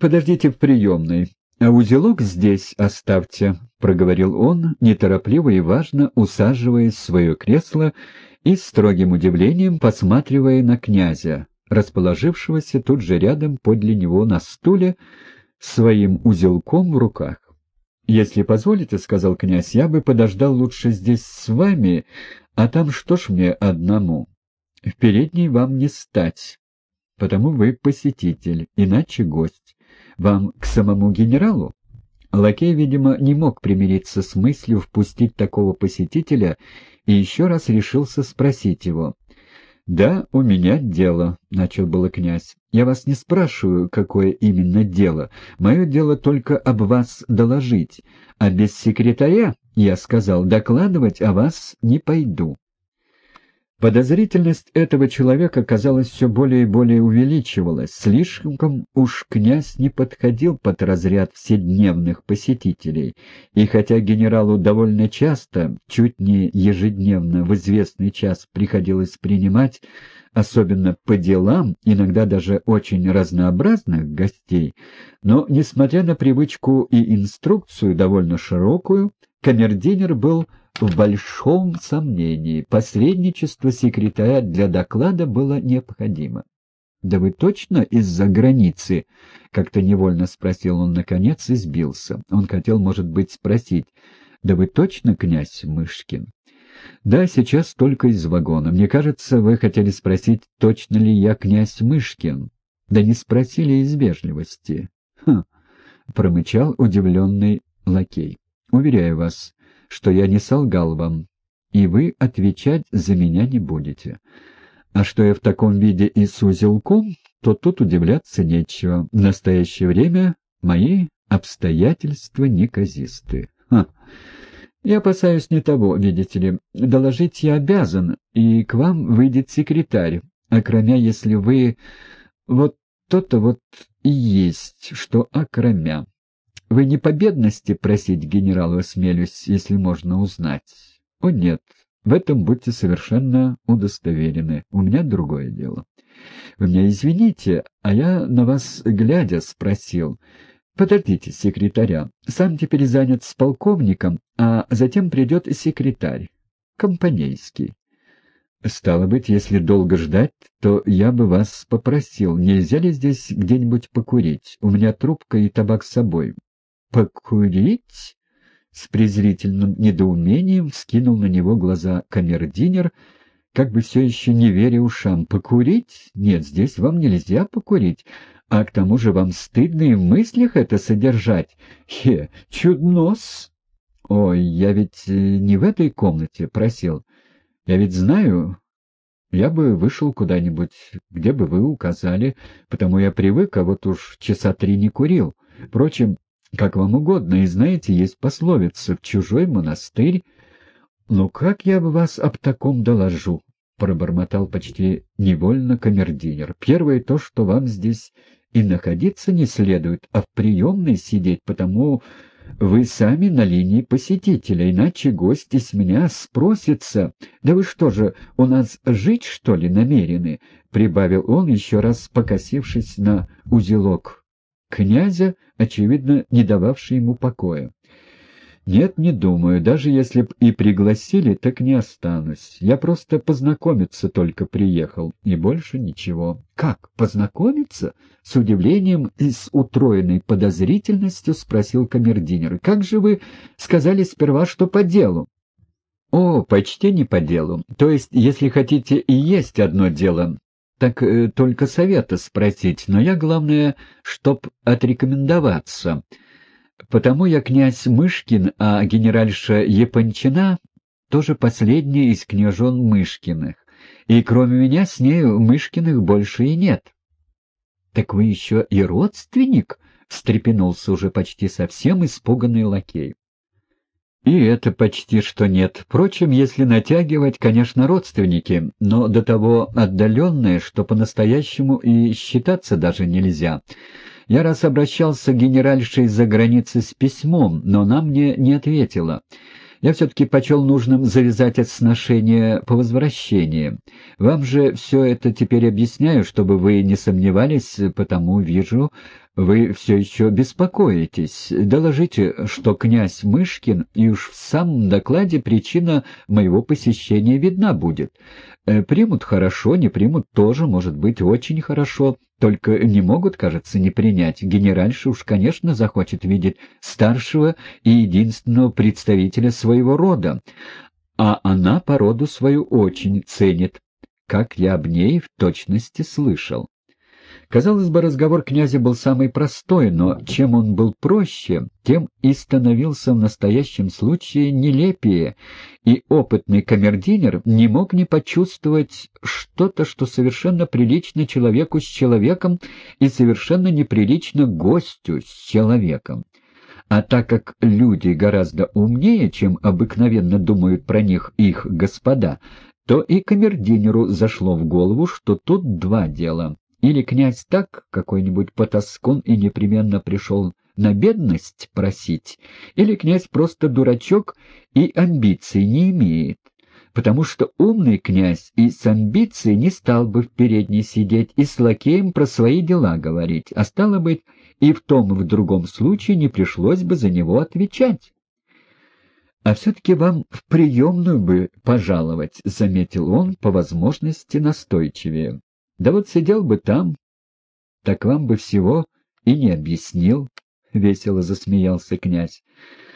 подождите в приемной, а узелок здесь оставьте», — проговорил он, неторопливо и важно усаживаясь в свое кресло и строгим удивлением посматривая на князя, расположившегося тут же рядом подле него на стуле, своим узелком в руках. «Если позволите, — сказал князь, — я бы подождал лучше здесь с вами, а там что ж мне одному? В передней вам не стать, потому вы посетитель, иначе гость. Вам к самому генералу?» Лакей, видимо, не мог примириться с мыслью впустить такого посетителя и еще раз решился спросить его. «Да, у меня дело», — начал было князь. «Я вас не спрашиваю, какое именно дело. Мое дело только об вас доложить, а без секретаря, я сказал, докладывать о вас не пойду». Подозрительность этого человека, казалось, все более и более увеличивалась. Слишком уж князь не подходил под разряд вседневных посетителей, и хотя генералу довольно часто, чуть не ежедневно, в известный час приходилось принимать, особенно по делам, иногда даже очень разнообразных гостей, но, несмотря на привычку и инструкцию довольно широкую, камердинер был в большом сомнении. Посредничество секретаря для доклада было необходимо. «Да вы точно из-за границы?» — как-то невольно спросил он наконец и сбился. Он хотел, может быть, спросить, «Да вы точно князь Мышкин?» «Да, сейчас только из вагона. Мне кажется, вы хотели спросить, точно ли я князь Мышкин?» «Да не спросили из вежливости». «Хм!» — промычал удивленный лакей. «Уверяю вас, что я не солгал вам, и вы отвечать за меня не будете. А что я в таком виде и с узелком, то тут удивляться нечего. В настоящее время мои обстоятельства неказисты. Ха. Я опасаюсь не того, видите ли. Доложить я обязан, и к вам выйдет секретарь, окромя, если вы... Вот то-то вот и есть, что окромя. Вы не по бедности просить генералу осмелюсь, если можно узнать? О нет, в этом будьте совершенно удостоверены. У меня другое дело. Вы меня извините, а я на вас глядя спросил. Подождите секретаря. Сам теперь занят с полковником, а затем придет секретарь. Компанейский. Стало быть, если долго ждать, то я бы вас попросил, нельзя ли здесь где-нибудь покурить? У меня трубка и табак с собой. «Покурить?» С презрительным недоумением вскинул на него глаза камердинер, как бы все еще не веря ушам. «Покурить? Нет, здесь вам нельзя покурить, а к тому же вам стыдно и в мыслях это содержать. Хе, чуднос!» «Ой, я ведь э, не в этой комнате просил. Я ведь знаю, я бы вышел куда-нибудь, где бы вы указали, потому я привык, а вот уж часа три не курил. Впрочем, как вам угодно, и знаете, есть пословица «в чужой монастырь». «Ну как я бы вас об таком доложу?» — пробормотал почти невольно камердинер. «Первое то, что вам здесь и находиться не следует, а в приемной сидеть, потому вы сами на линии посетителя, иначе гости с меня спросятся. Да вы что же, у нас жить, что ли, намерены?» — прибавил он, еще раз покосившись на узелок князя, очевидно, не дававший ему покоя. «Нет, не думаю. Даже если б и пригласили, так не останусь. Я просто познакомиться только приехал, и больше ничего». «Как, познакомиться?» — с удивлением и с утроенной подозрительностью спросил камердинер. «Как же вы сказали сперва, что по делу?» «О, почти не по делу. То есть, если хотите, и есть одно дело, так э, только совета спросить, но я, главное, чтоб отрекомендоваться. Потому я князь Мышкин, а генеральша Япончина тоже последняя из княжон Мышкиных. И кроме меня с нею Мышкиных больше и нет. — Так вы еще и родственник? — встрепенулся уже почти совсем испуганный лакей. И это почти что нет. Впрочем, если натягивать, конечно, родственники, но до того отдаленные, что по-настоящему и считаться даже нельзя. Я раз обращался к генеральше из-за границы с письмом, но она мне не ответила. Я все-таки почел нужным завязать отношения по возвращении. Вам же все это теперь объясняю, чтобы вы не сомневались, потому вижу, вы все еще беспокоитесь. Доложите, что князь Мышкин, и уж в самом докладе причина моего посещения видна будет. Э, примут хорошо, не примут тоже, может быть, очень хорошо. Только не могут, кажется, не принять. Генеральша уж, конечно, захочет видеть старшего и единственного представителя своего рода. А она по роду свою очень ценит, как я об ней в точности слышал. Казалось бы, разговор князя был самый простой, но чем он был проще, тем и становился в настоящем случае нелепее, и опытный камердинер не мог не почувствовать что-то, что совершенно прилично человеку с человеком и совершенно неприлично гостю с человеком. А так как люди гораздо умнее, чем обыкновенно думают про них их господа, то и камердинеру зашло в голову, что тут два дела. Или князь так, какой-нибудь потаскун, и непременно пришел на бедность просить, или князь просто дурачок и амбиций не имеет, потому что умный князь и с амбицией не стал бы в передней сидеть и с лакеем про свои дела говорить, а стало быть, и в том и в другом случае не пришлось бы за него отвечать. «А все-таки вам в приемную бы пожаловать», — заметил он по возможности настойчивее. Да вот сидел бы там, так вам бы всего и не объяснил, — весело засмеялся князь.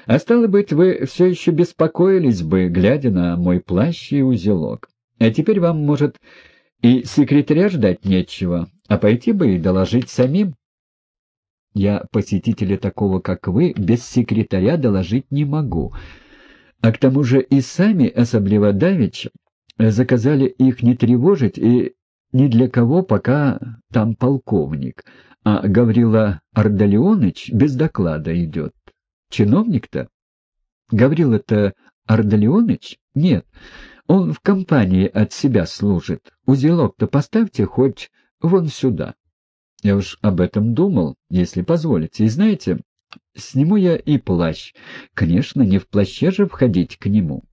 А стало быть, вы все еще беспокоились бы, глядя на мой плащ и узелок. А теперь вам, может, и секретаря ждать нечего, а пойти бы и доложить самим. Я посетителя такого, как вы, без секретаря доложить не могу. А к тому же и сами, особливо давеча, заказали их не тревожить и ни для кого пока там полковник, а Гаврила Ардалионыч без доклада идет. Чиновник-то? Гаврила-то Ардалионыч? Нет, он в компании от себя служит. Узелок-то поставьте хоть вон сюда. Я уж об этом думал, если позволите. И знаете, сниму я и плащ. Конечно, не в плаще же входить к нему.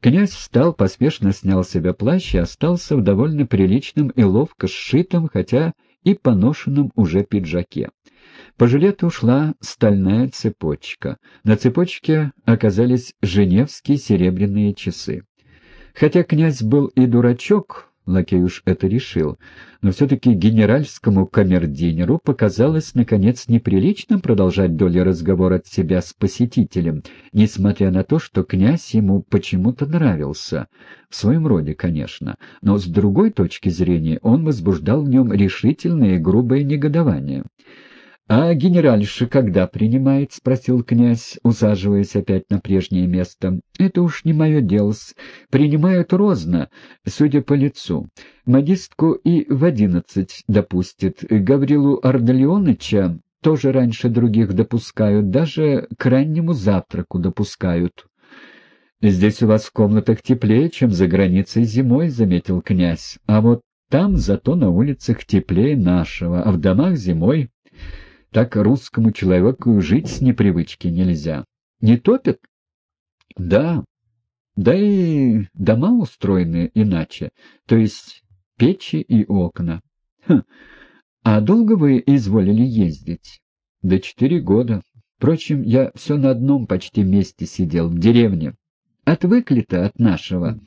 Князь встал, поспешно снял с себя плащ и остался в довольно приличном и ловко сшитом, хотя и поношенном уже пиджаке. По жилету ушла стальная цепочка. На цепочке оказались женевские серебряные часы. Хотя князь был и дурачок, лакей уж это решил, но все-таки генеральскому камердинеру показалось, наконец, неприлично продолжать доли разговора от себя с посетителем, несмотря на то, что князь ему почему-то нравился. В своем роде, конечно, но с другой точки зрения он возбуждал в нем решительное и грубое негодование. «А генеральша когда принимает?» — спросил князь, усаживаясь опять на прежнее место. «Это уж не мое дело. Принимают розно, судя по лицу. Модистку и в одиннадцать допустит. Гаврилу Ардалионыча тоже раньше других допускают, даже к раннему завтраку допускают». «Здесь у вас в комнатах теплее, чем за границей зимой», — заметил князь. «А вот там зато на улицах теплее нашего, а в домах зимой...» Так русскому человеку жить с непривычки нельзя. Не топят? Да. Да и дома устроены иначе, то есть печи и окна. Хм. А долго вы изволили ездить? До четыре года. Впрочем, я все на одном почти месте сидел, в деревне. Отвыкли-то от нашего.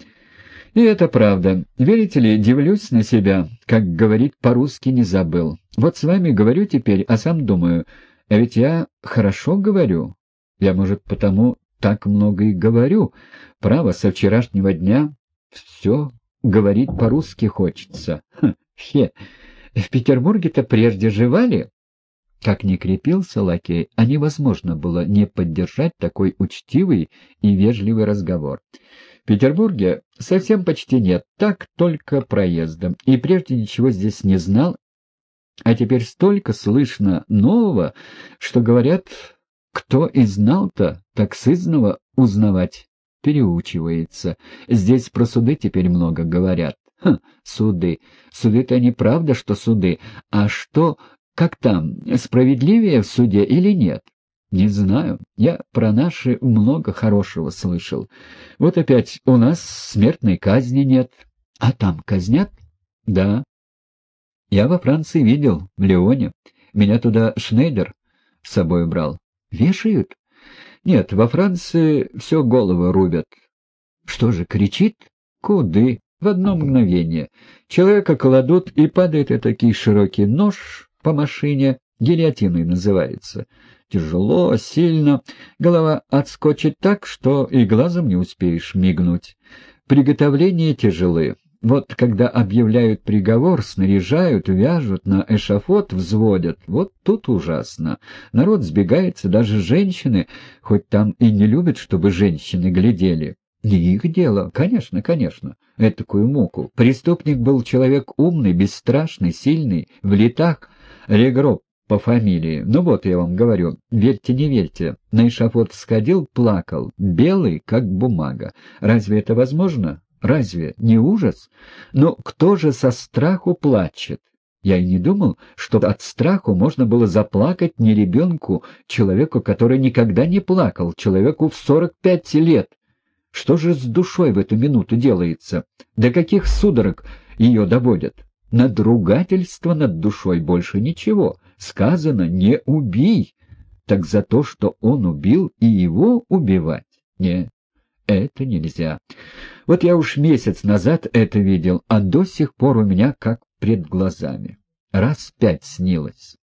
И это правда. Верите ли, дивлюсь на себя, как говорить по-русски не забыл. Вот с вами говорю теперь, а сам думаю, а ведь я хорошо говорю. Я, может, потому так много и говорю. Право, со вчерашнего дня все говорить по-русски хочется. Хе, в Петербурге-то прежде живали? Как ни крепился лакей, а невозможно было не поддержать такой учтивый и вежливый разговор. Петербурге совсем почти нет, так только проездом, и прежде ничего здесь не знал, а теперь столько слышно нового, что говорят, кто и знал-то, так сызново узнавать переучивается. Здесь про суды теперь много говорят. Хм, суды. Суды-то не правда, что суды, а что, как там, справедливее в суде или нет? Не знаю. Я про наши много хорошего слышал. Вот опять у нас смертной казни нет. А там казнят? Да. Я во Франции видел, в Леоне. Меня туда Шнейдер с собой брал. Вешают? Нет, во Франции все головы рубят. Что же, кричит? Куды? В одно мгновение. Человека кладут, и падает этакий широкий нож по машине, гильотиной называется. Тяжело, сильно, голова отскочит так, что и глазом не успеешь мигнуть. Приготовления тяжелы. Вот когда объявляют приговор, снаряжают, вяжут, на эшафот взводят, вот тут ужасно. Народ сбегается, даже женщины, хоть там и не любят, чтобы женщины глядели. Не их дело, конечно, конечно, этакую муку. Преступник был человек умный, бесстрашный, сильный, в летах, Регроб по фамилии. Ну вот, я вам говорю, верьте, не верьте. На эшафот сходил, плакал, белый, как бумага. Разве это возможно? Разве не ужас? Но кто же со страху плачет? Я и не думал, что от страху можно было заплакать не ребенку, человеку, который никогда не плакал, человеку в сорок пять лет. Что же с душой в эту минуту делается? До каких судорог ее доводят? Надругательство над душой больше ничего. Сказано «не убий». Так за то, что он убил, и его убивать? Нет, это нельзя. Вот я уж месяц назад это видел, а до сих пор у меня как пред глазами. Раз пять снилось.